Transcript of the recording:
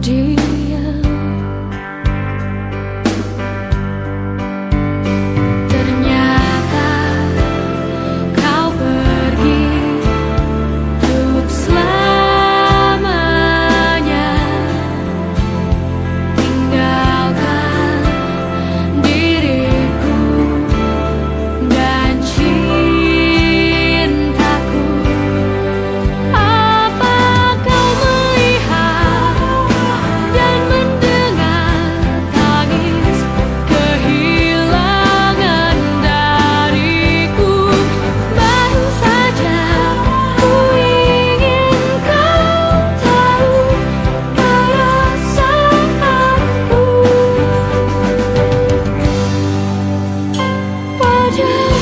melody you.